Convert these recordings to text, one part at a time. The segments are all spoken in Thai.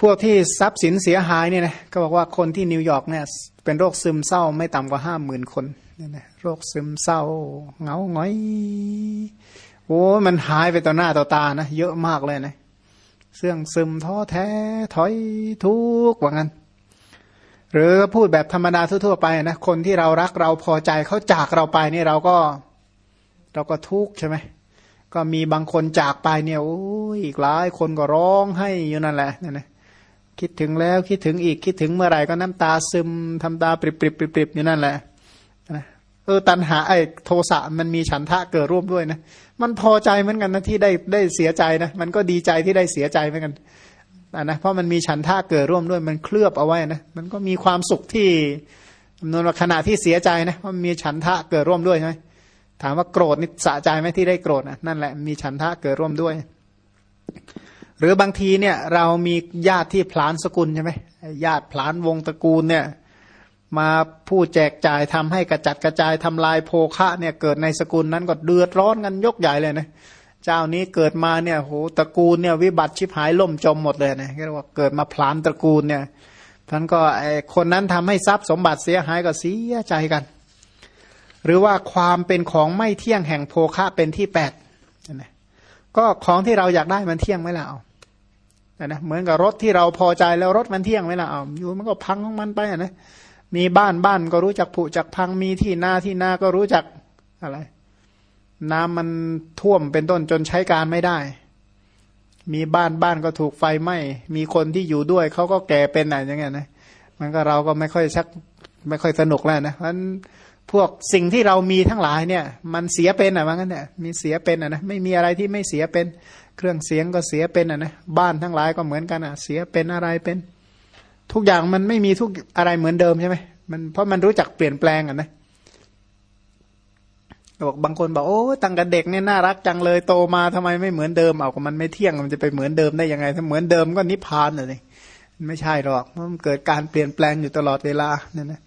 พวกที่ทรัพย์สินเสียหายเนี่ยนะก็บอกว่าคนที่นิวยอร์กเนี่ยเป็นโรคซึมเศร้าไม่ต่ำกว่าห้าหมื่นคนเนี่ยนะโรคซึมเศร้าเหงาหงอยโอ้มันหายไปต่อหน้าต่อตานะเยอะมากเลยนะเสื่องซึมท้อแท้ถอยทุกข์ว่างั้น หรือพูดแบบธรรมดาทั่วๆไปนะคนที่เรารักเราพอใจเขาจากเราไปนี่เราก็ เราก็ทุกข์ใช่ไหม ก็มีบางคนจากไปเนี่ยโอ้ยอีกหลายคนก็ร้องให้อยู่นั่นแหละนี่นะคิดถึงแล้วคิดถึงอีกคิดถึงเมื่อไหร่ก็น้ำตาซึมทำตาปริบปริบปริบปริบอยู่นั่นแหละนะเออตันหาไอ้โทสะมันมีฉันทะเกิดร่วมด้วยนะมันพอใจเหมือนกันนะที่ได้ได้เสียใจนะมันก็ดีใจที่ได้เสียใจเหมือนกันนะเพราะมันมีฉันทะเกิดร่วมด้วยมันเคลือบเอาไว้นะมันก็มีความสุขที่จำนวนว่าขณะที่เสียใจนะมันมีฉันทะเกิดร่วมด้วยใช่ไหม ถามว่าโกรธนี่สะใจไหมที่ได้โกรธนะนั่นแหละมีฉันทะเกิดร่วมด้วย หรือบางทีเนี่ย เรามีญาติที่พลานสกุลใช่ไหมญาติพลานวงตระกูลเนี่ย มาผู้แจกจ่ายทำให้กระจัดกระจายทำลายโภคะเนี่ยเกิดในสกุลนั้นก็เดือดร้อนกันยกใหญ่เลยนะเจ้านี้เกิดมาเนี่ยโหตระกูลเนี่ยวิบัติชิบหายล่มจมหมดเลยนะเรียกว่าเกิดมาพลานตระกูลเนี่ยท่านก็ไอคนนั้นทำให้ทรัพย์สมบัติเสียหายก็เสียใจกัน หรือว่าความเป็นของไม่เที่ยงแห่งโภคะเป็นที่แปดนะก็ของที่เราอยากได้มันเที่ยงไหมล่ะเอานะเหมือนกับรถที่เราพอใจแล้วรถมันเที่ยงไหมล่ะเอาอยู่มันก็พังของมันไปนะมีบ้านบ้านก็รู้จักผุจักพังมีที่นาที่นาก็รู้จักอะไร น้ำมันท่วมเป็นต้นจนใช้การไม่ได้ มีบ้านบ้านก็ถูกไฟไหม้มีคนที่อยู่ด้วยเขาก็แก่เป็นอะไรอย่างเงี้ยนะมันก็เราก็ไม่ค่อยชักไม่ค่อยสนุกแล้วนะเพราะ พวกสิ่งที่เรามีทั้งหลายเนี่ย มันเสียเป็นอะว่างั้นเนี่ยมีเสียเป็นอะนะไม่มีอะไรที่ไม่เสียเป็น เครื่องเสียงก็เสียเป็นอะนะบ้านทั้งหลายก็เหมือนกันอะ เสียเป็นอะไรเป็น ทุกอย่างมันไม่มีทุกอะไรเหมือนเดิมใช่ไหมมันเพราะมันรู้จักเปลี่ยนแปลงอะนะบอกบางคนบอกโอ้ตั้งแต่เด็กเนี่ยน่ารักจังเลยโตมาทำไมไม่เหมือนเดิมเอาก็มันไม่เที่ยงมันจะไปเหมือนเดิมได้ยังไง ถ้าเหมือนเดิมก็นิพพานเลยไม่ใช่หรอกมันเกิดการเปลี่ยนแปลงอยู่ตลอดเวลาเนี่ยนะ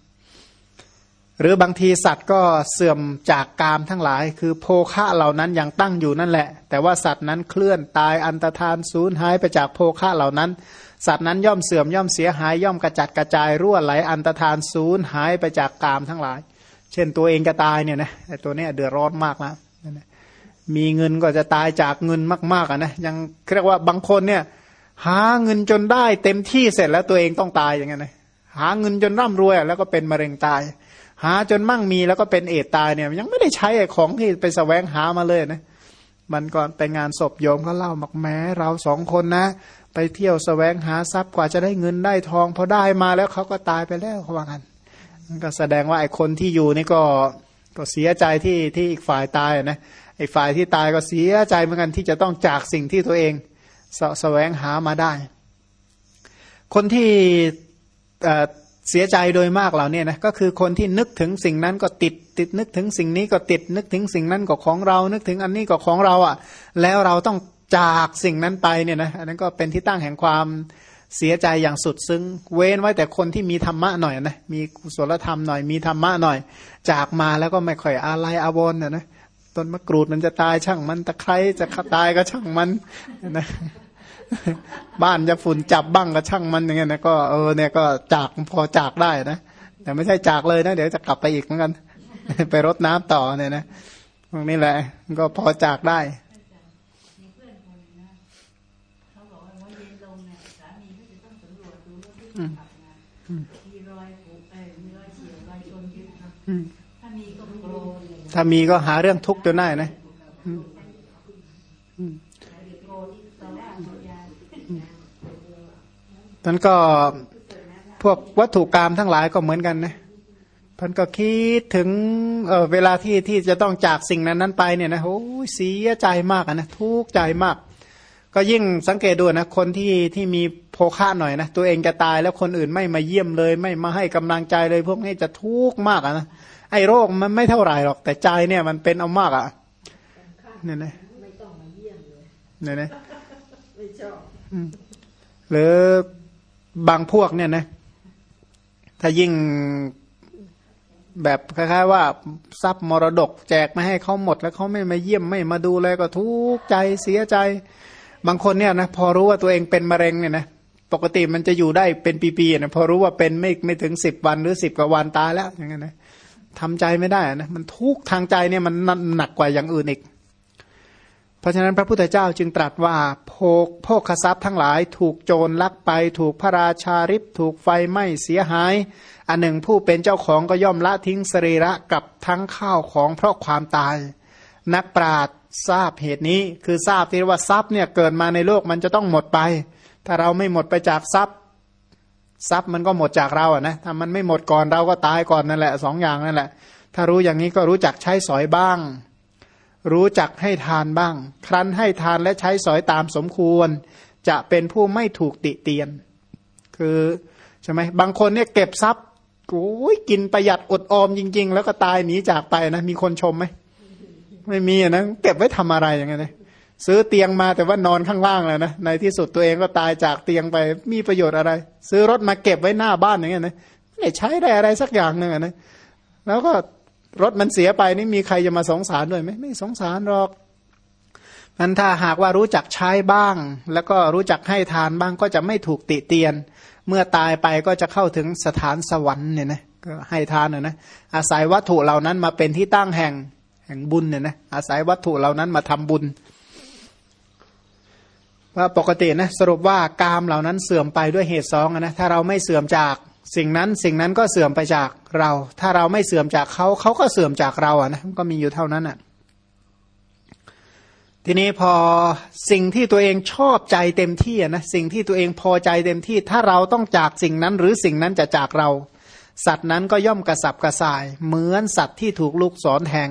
หรือบางทีสัตว์ก็เสื่อมจากกามทั้งหลาย คือโภคะเหล่านั้นยังตั้งอยู่นั่นแหละ แต่ว่าสัตว์นั้นเคลื่อนตายอันตรธานสูญหายไปจากโภคะเหล่านั้น สัตว์นั้นย่อมเสื่อมย่อมเสียหายย่อมกระจัดกระจายรั่วไหลอันตรธานสูญหายไปจากกามทั้งหลาย เช่นตัวเองจะตายเนี่ยนะแต่ตัวนี้เดือดร้อนมากแล้วมีเงินก็จะตายจากเงินมากๆอะนะยังเรียกว่าบางคนเนี่ยหาเงินจนได้เต็มที่เสร็จแล้วตัวเองต้องตายอย่างเงี้ยนะหาเงินจนร่ำรวยแล้วก็เป็นมะเร็งตาย หาจนมั่งมีแล้วก็เป็นเอตตายเนี่ย ยังไม่ได้ใช้ของที่ไปสแสวงหามาเลยนะมันก่อนไปงานศพโยมเขาเล่าบอกแม้เราสองคนนะ ไปเที่ยวสแสวงหาทรัพย์กว่าจะได้เงินได้ทองพอได้มาแล้วเขาก็ตายไปแล้วเขาว่ากันก็แสดงว่าไอ้คนที่อยู่นี่ก็ก็เสียใจที่ที่อีกฝ่ายตายนะไอ้ฝ่ายที่ตายก็เสียใจเหมือนกันที่จะต้องจากสิ่งที่ตัวเองสแสวงหามาได้ คนที่ เสียใจโดยมากเหล่านี้นะก็คือคนที่นึกถึงสิ่งนั้นก็ติดติดนึกถึงสิ่งนี้ก็ติดนึกถึงสิ่งนั้นก็ของเรา นึกถึงอันนี้ก็ของเราอะ แล้วเราต้องจากสิ่งนั้นไปเนี่ยนะอันนั้นก็เป็นที่ตั้งแห่งความเสียใจอย่างสุดซึ้งเว้นไว้แต่คนที่มีธรรมะหน่อยนะมีกุศลธรรมหน่อยมีธรรมะหน่อย จากมาแล้วก็ไม่ค่อยอะไรอาวรนะนะต้นมะกรูดมันจะตายช่างมันตะไคร้จะตายก็ช่างมันนะ บ้านจะฝุ่นจับบ้างก็ช่างมันอย่างเงี้ยนะก็เออเนี่ยก็จากพอจากได้นะแต่ไม่ใช่จากเลยนะ เดี๋ยวจะกลับไปอีกเหมือนกัน ไปรดน้ำต่อเนี่ยนะตรงนี้แหละ ก็พอจากได้ถ้ามีก็หาเรื่องทุกข์จนได้นะ นั้นก็พวกวัตถุกรรมทั้งหลายก็เหมือนกันนะท่านก็คิดถึงเออเวลาที่ที่จะต้องจากสิ่งนั้นนั้นไปเนี่ยนะโอ้เสียใจมากนะทุกข์ใจมาก ก็ยิ่งสังเกตดูนะคนที่ที่มีโภคะหน่อยนะตัวเองจะตายแล้วคนอื่นไม่มาเยี่ยมเลย ไม่มาให้กำลังใจเลย พวกนี้จะทุกข์มากนะไอ้โรคมันไม่เท่าไหร่หรอก แต่ใจเนี่ยมันเป็นเอามากอะเนี่ยนะเนี่ยนะไม่ชอบหรือ บางพวกเนี่ยนะถ้ายิ่งแบบคล้ายๆว่าทรัพย์มรดก แจกมาให้เขาหมด แล้วเขาไม่มาเยี่ยมไม่มาดูเลยก็ทุกข์ใจเสียใจ บางคนเนี่ยนะพอรู้ว่าตัวเองเป็นมะเร็งเนี่ยนะปกติมันจะอยู่ได้เป็นปีๆนะพอรู้ว่าเป็นไม่ไม่ถึงสิบวันหรือสิบกว่าวันตายแล้วอย่างเงี้ยนะทำใจไม่ได้นะมันทุกข์ทางใจเนี่ยมันหนักกว่าอย่างอื่นอีก พราะฉะนั้นพระพุทธเจ้าจึงตรัสว่าโภคโภคทรัพย์ทั้งหลายถูกโจรลักไป ถูกพระราชาริบถูกไฟไหม้เสียหาย อันหนึ่งผู้เป็นเจ้าของก็ย่อมละทิ้งสรีระกับทั้งข้าวของเพราะความตาย นักปราดทราบเหตุนี้คือทราบที่ว่าทรัพย์เนี่ยเกิดมาในโลกมันจะต้องหมดไป ถ้าเราไม่หมดไปจากทรัพย์ ทรัพย์มันก็หมดจากเราอะนะถ้ามันไม่หมดก่อนเราก็ตายก่อนนั่นแหละสองอย่างนั่นแหละ ถ้ารู้อย่างนี้ก็รู้จักใช้สอยบ้าง รู้จักให้ทานบ้าง ครั้นให้ทานและใช้สอยตามสมควร จะเป็นผู้ไม่ถูกติเตียน คือใช่ไหมบางคนเนี่ยเก็บทรัพย์โอ้ยกินประหยัดอดออมจริง ๆ แล้วก็ตายหนีจากไปนะ มีคนชมไหมไม่มีนะเก็บไว้ทำอะไรอย่างเงี้ยซื้อเตียงมาแต่ว่านอนข้างล่างเลยนะในที่สุดตัวเองก็ตายจากเตียงไปมีประโยชน์อะไร ซื้อรถมาเก็บไว้หน้าบ้านอย่างเงี้ยนะไม่ใช้ได้อะไรสักอย่างหนึ่งนะแล้วก็ รถมันเสียไปนี่มีใครจะมาสงสารด้วยไหมไม่สงสารหรอกมันถ้าหากว่ารู้จักใช้บ้าง แล้วก็รู้จักให้ทานบ้างก็จะไม่ถูกติเตียน เมื่อตายไปก็จะเข้าถึงสถานสวรรค์เนี่ยนะก็ให้ทานนะอาศัยวัตถุเหล่านั้นมาเป็นที่ตั้งแห่งแห่งบุญเนี่ยนะอาศัยวัตถุเหล่านั้นมาทำบุญ ว่าปกตินะสรุปว่ากามเหล่านั้นเสื่อมไปด้วยเหตุสองนะถ้าเราไม่เสื่อมจากสิ่งนั้นสิ่งนั้นก็เสื่อมไปจาก เรา ถ้าเราไม่เสื่อมจากเขาเขาก็เสื่อมจากเราอะนะก็มีอยู่เท่านั้นอะทีนี้พอสิ่งที่ตัวเองชอบใจเต็มที่นะสิ่งที่ตัวเองพอใจเต็มที่ ถ้าเราต้องจากสิ่งนั้น หรือสิ่งนั้นจะจากเรา สัตว์นั้นก็ย่อมกระสับกระส่าย เหมือนสัตว์ที่ถูกลูกศรแทง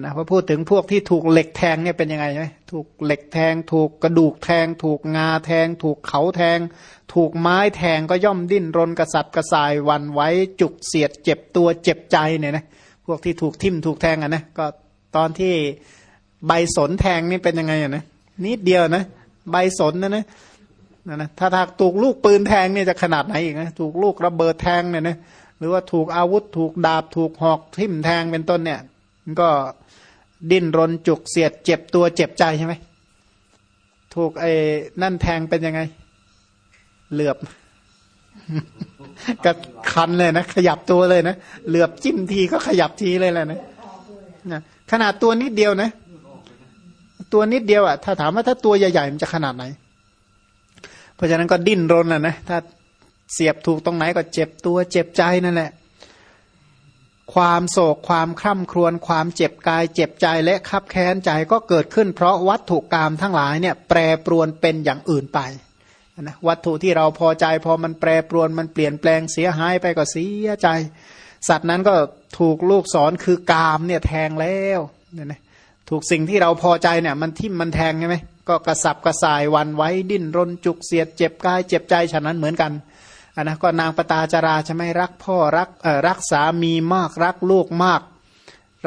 นะพอพูดถึงพวกที่ถูกเหล็กแทงเนี่ยเป็นยังไงไหมถูกเหล็กแทง ถูกกระดูกแทง ถูกงาแทง ถูกเขาแทง ถูกไม้แทงก็ย่อมดิ้นรนกระสับกระส่ายวันไว้จุกเสียดเจ็บตัวเจ็บใจเนี่ยนะพวกที่ถูกทิ่มถูกแทงอะนะก็ตอนที่ใบสนแทงนี่เป็นยังไงอะนะนิดเดียวนะใบสนนะนะนะนะถ้าถ้าถูกลูกปืนแทงเนี่ยจะขนาดไหนอีกนะถูกลูกระเบิดแทงเนี่ยนะหรือว่าถูกอาวุธถูกดาบถูกหอกทิ่มแทงเป็นต้นเนี่ย ก็ดิ้นรนจุกเสียด เจ็บตัวเจ็บใจใช่ไหมถูกไอ้นั่นแทงเป็นยังไง เหลือบก็คันเลยนะ ขยับตัวเลยนะ เหลือบจิ้มทีก็ขยับทีเลยแหละนะนะขนาดตัวนิดเดียวนะ ตัวนิดเดียวอะ ถ้าถามว่าถ้าตัวใหญ่ๆมันจะขนาดไหน เพราะฉะนั้นก็ดิ้นรนอะนะถ้าเสียบถูกตรงไหนก็เจ็บตัวเจ็บใจนั่นแหละ ความโศกความคร่ำครวญความเจ็บกาย เจ็บใจและคับแค้นใจก็เกิดขึ้น เพราะวัตถุกรรมทั้งหลายเนี่ยแปรปรวนเป็นอย่างอื่นไปนะวัตถุที่เราพอใจพอมันแปรปรวนมันเปลี่ยนแปลงเสียหายไปก็เสียใจ สัตว์นั้นก็ถูกลูกศรคือกามเนี่ยแทงแล้วเนี่ยนะถูกสิ่งที่เราพอใจเนี่ยมันทิ่มมันแทงใช่ไหมก็กระสับกระส่ายวันไว้ดิ้นรนจุกเสียดเจ็บกายเจ็บใจฉะนั้นเหมือนกัน อันนะก็นางปตาจาราจะไม่รักพ่อรักเออรักสามีมากรักลูกมาก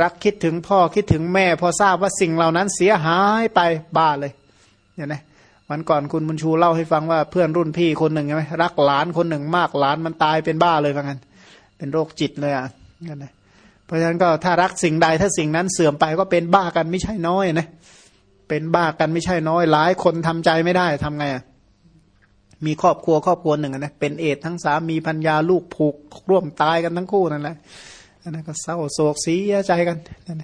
รักคิดถึงพ่อคิดถึงแม่ พอทราบว่าสิ่งเหล่านั้นเสียหายไปบ้าเลยเนี่ยนะวันก่อนคุณบุญชูเล่าให้ฟังว่าเพื่อนรุ่นพี่คนหนึ่งใช่ไหมรักหลานคนหนึ่งมากหลานมันตายเป็นบ้าเลยว่างั้นเป็นโรคจิตเลยอะนั่นนะเพราะฉะนั้นก็ถ้ารักสิ่งใดถ้าสิ่งนั้นเสื่อมไปก็เป็นบ้ากันไม่ใช่น้อยนะเป็นบ้ากันไม่ใช่น้อย หลายคนทำใจไม่ได้ทำไงอะ มีครอบครัวครอบครัวหนึ่งนะเป็นเอดทั้งสามีพัญญาลูกผูกร่วมตายกันทั้งคู่นั่นแหละนั่นก็เศร้าโศกเสียใจกันนั่น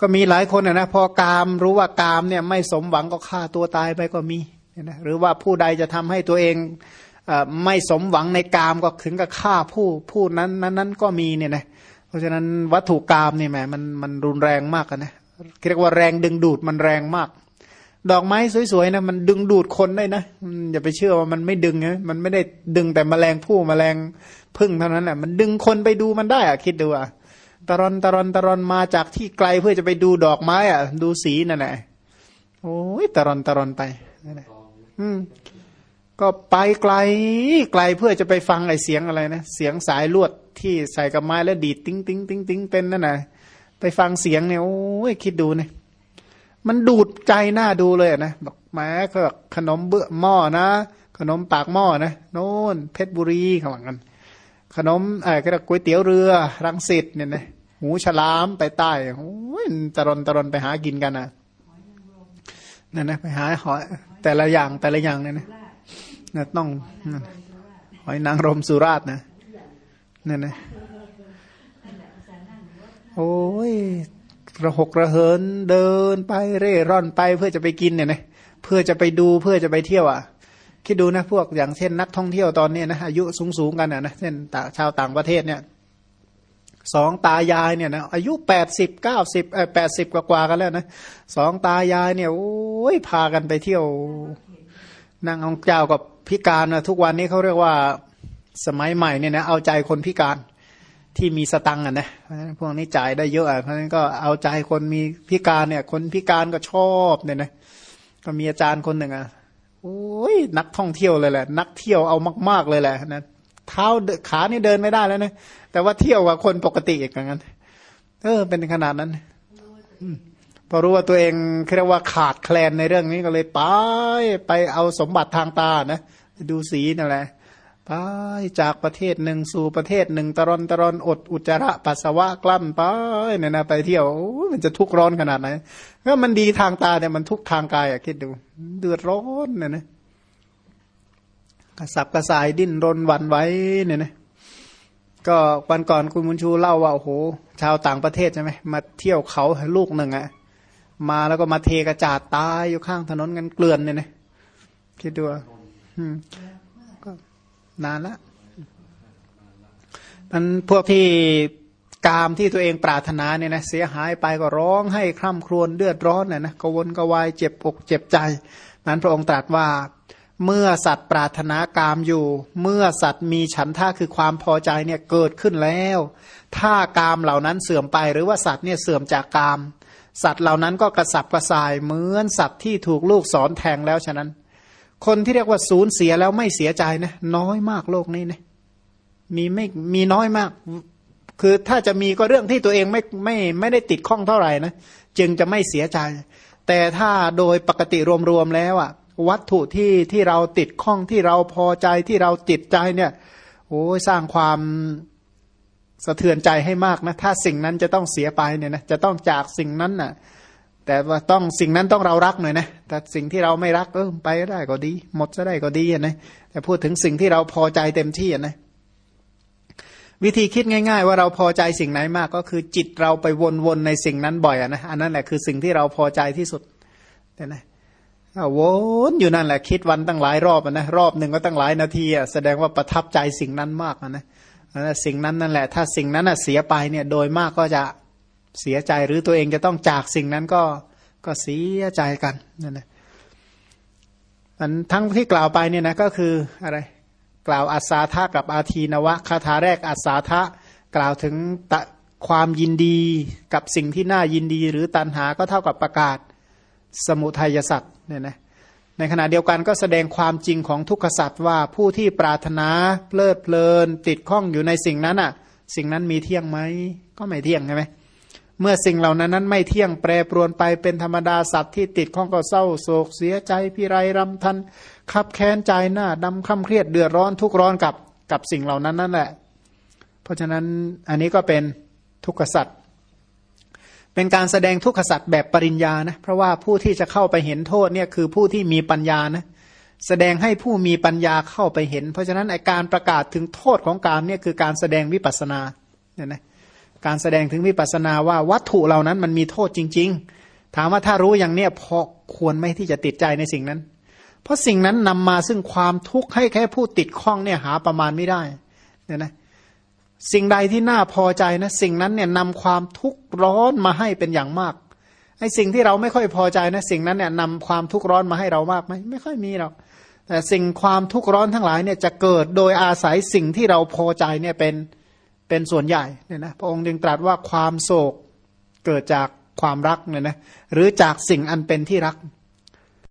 ก็มีหลายคนนะพอกามรู้ว่ากามเนี่ยไม่สมหวังก็ฆ่าตัวตายไปก็มีนะหรือว่าผู้ใดจะทำให้ตัวเองไม่สมหวังในกามก็ถึงกับฆ่าผู้ผู้นั้นนั้นนั้นก็มีเนี่ยนะเพราะฉะนั้นวัตถุกามเนี่ยแหมมันมันรุนแรงมากนะเรียกว่าแรงดึงดูดมันแรงมาก ดอกไม้สวยๆนะมันดึงดูดคนได้นะอย่าไปเชื่อว่ามันไม่ดึงนะมันไม่ได้ดึงแต่แมลงผู้แมลงพึ่งเท่านั้นแหละมันดึงคนไปดูมันได้อะคิดดูอะตรอนตรอนตรอนมาจากที่ไกลเพื่อจะไปดูดอกไม้อะดูสีนั่นแหละโอ้ยตรอนตรอนไปนั่นแหละอืมก็ไปไกลไกลเพื่อจะไปฟังไอเสียงอะไรนะเสียงสายลวดที่ใส่กับไม้แล้วดีดติ้งติ้งติ้งติ้งเป็นนั่นแหละไปฟังเสียงเนี่ยโอ้ยคิดดูเนี่ย มันดูดใจหน้าดูเลยนะบอกแม้ก็ขนมเบื้อหม้อนะ ขนมปากหม้อนะโน่นเพชรบุรีข้างหลังกัน ขนมเออก็ก๋วยเตี๋ยวเรือ รังสิตเนี่ยนะหูฉลามไปใต้โอ้ยตะรนตะรนไปหากินกันนะนั่นนะไปหาหอยแต่ละอย่างแต่ละอย่างเนี่ยนะนะต้องหอยนางรมสุราษฎร์นะนั่นนะโอ้ย ระหกระเหินเดินไปเร่ร่อนไปเพื่อจะไปกินเนี่ยนะเพื่อจะไปดูเพื่อจะไปเที่ยวอะคิดดูนะพวกอย่างเช่นนักท่องเที่ยวตอนนี้นะอายุสูงสูงกันอะนะเช่นชาวต่างประเทศเนี่ยสองตายายเนี่ยนะอายุแปดสิบเก้าสิบแปดสิบกว่ากันแล้วนะสองตายายเนี่ยโอ้ยพากันไปเที่ยวนางองเจ้ากับพิการนะทุกวันนี้เขาเรียกว่าสมัยใหม่เนี่ยนะเอาใจคนพิการ ที่มีสตังค์อะนะเพราะฉะนั้นพวกนี้จ่ายได้เยอะอะเพราะฉะนั้นก็เอาใจคนมีพิการเนี่ย คนพิการก็ชอบเนี่ยนะก็มีอาจารย์คนหนึ่งอะโอ้ยนักท่องเที่ยวเลยแหละ นักเที่ยวเอามาก ๆเลยแหละนะเท้าขานี่เดินไม่ได้แล้วนะแต่ว่าเที่ยวกว่าคนปกติอีกอย่างนั้นเออ เป็นขนาดนั้นพอรู้ว่าตัวเองเรียกว่าขาดแคลนในเรื่องนี้ก็เลยไปไปเอาสมบัติทางตานะดูสีนั่นแหละ ไปจากประเทศหนึ่งสู่ประเทศหนึ่งตรอนตรอนอดอุจจาระปัสสาวะกล้ำไปเนี่ยนะไปเที่ยวมันจะทุกข์ร้อนขนาดไหนก็มันดีทางตาเนี่ยมันทุกข์ทางกายอะคิดดู เดือดร้อนเนี่ยนะกระสับกระส่ายดิ้นรนวันไว้เนี่ยนะก็วันก่อนคุณมุนชูเล่าว่าโอ้โหชาวต่างประเทศใช่ไหมมาเที่ยวเขาลูกหนึ่งอะมาแล้วก็มาเทกระจาดตายอยู่ข้างถนนกันเกลื่อนเนี่ยนะคิดดูอืม นานละมันพวกที่กามที่ตัวเองปรารถนาเนี่ยนะเสียหายไปก็ร้องให้คร่ำครวญเลือดร้อนเนี่ยนะกวนกวายเจ็บอกเจ็บใจนั้นพระองค์ตรัสว่า เมื่อสัตว์ปรารถนากามอยู่ เมื่อสัตว์มีฉันท่าคือความพอใจเนี่ยเกิดขึ้นแล้ว ถ้ากามเหล่านั้นเสื่อมไปหรือว่าสัตว์เนี่ยเสื่อมจากกาม สัตว์เหล่านั้นก็กระสับกระส่ายเหมือนสัตว์ที่ถูกลูกสอนแทงแล้วฉะนั้น คนที่เรียกว่าสูญเสียแล้วไม่เสียใจนะ น้อยมากโลกนี้นะมีไม่มีน้อยมาก คือถ้าจะมีก็เรื่องที่ตัวเองไม่ไม่ไม่ได้ติดข้องเท่าไหร่นะจึงจะไม่เสียใจ แต่ถ้าโดยปกติรวมๆแล้วอะวัตถุที่ที่เราติดข้องที่เราพอใจที่เราติดใจเนี่ยโอ้สร้างความสะเทือนใจให้มากนะ ถ้าสิ่งนั้นจะต้องเสียไปเนี่ยนะจะต้องจากสิ่งนั้นน่ะ แต่ว่าต้องสิ่งนั้นต้องเรารักหน่อยนะแต่สิ่งที่เราไม่รักเออไปได้ก็ดี หมดจะได้ก็ดีนะแต่พูดถึงสิ่งที่เราพอใจเต็มที่นะวิธีคิดง่าย ๆ ว่าเราพอใจสิ่งไหนมากก็คือจิตเราไปวนๆในสิ่งนั้นบ่อยนะอันนั้นแหละคือสิ่งที่เราพอใจที่สุดแต่นะวนอยู่นั่นแหละคิดวันตั้งหลายรอบนะรอบหนึ่งก็ตั้งหลายนาทีอะแสดงว่าประทับใจสิ่งนั้นมากนะสิ่งนั้นนั่นแหละ ถ้าสิ่งนั้นเสียไปเนี่ยโดยมากก็จะ เสียใจหรือตัวเองจะต้องจากสิ่งนั้นก็ก็เสียใจกันนั่นนะมันทั้งที่กล่าวไปเนี่ยนะก็คืออะไรกล่าวอัศาธากับอาทีนวะคาถาแรกอัศาธากล่าวถึงความยินดีกับสิ่งที่น่ายินดี หรือตันหาก็เท่ากับประกาศสมุทัยสัตว์เนี่ยนะในขณะเดียวกันก็แสดงความจริงของทุกขสัตว์ว่าผู้ที่ปรารถนาเพลิดเพลินติดข้องอยู่ในสิ่งนั้นอะ สิ่งนั้นมีเที่ยงไหมก็ไม่เที่ยงใช่ไหม เมื่อสิ่งเหล่านั้นนั้นไม่เที่ยงแปรปรวนไปเป็นธรรมดาสัตว์ที่ติดข้องก็เศร้าโศกเสียใจพิไรรำทันขับแค้นใจหน้าดำคำเครียดเดือดร้อนทุกร้อนกับกับสิ่งเหล่านั้นนั่นแหละ เพราะฉะนั้นอันนี้ก็เป็นทุกขสัตว์เป็นการแสดงทุกขสัตว์แบบปริญญานะเพราะว่าผู้ที่จะเข้าไปเห็นโทษเนี่ยคือผู้ที่มีปัญญานะแสดงให้ผู้มีปัญญาเข้าไปเห็น เพราะฉะนั้นไอการประกาศถึงโทษของการเนี่ยคือการแสดงวิปัสนาเนี่ยนะ การแสดงถึงวิปัสนาว่าวัตถุเหล่านั้นมันมีโทษจริง ๆ ถามว่าถ้ารู้อย่างเนี้ยพอควรไหมที่จะติดใจในสิ่งนั้น เพราะสิ่งนั้นนำมาซึ่งความทุกข์ให้แค่ผู้ติดข้องเนี่ยหาประมาณไม่ได้เนี่ยนะสิ่งใดที่น่าพอใจนะสิ่งนั้นเนี่ยนำความทุกข์ร้อนมาให้เป็นอย่างมากไอ้สิ่งที่เราไม่ค่อยพอใจนะสิ่งนั้นเนี่ยนำความทุกข์ร้อนมาให้เรามากไหมไม่ค่อยมีหรอกแต่สิ่งความทุกข์ร้อนทั้งหลายเนี่ยจะเกิดโดยอาศัยสิ่งที่เราพอใจเนี่ยเป็น เป็นส่วนใหญ่เนี่ยนะพระองค์จึงตรัสว่าความโศกเกิดจากความรักเนี่ยนะหรือจากสิ่งอันเป็นที่รัก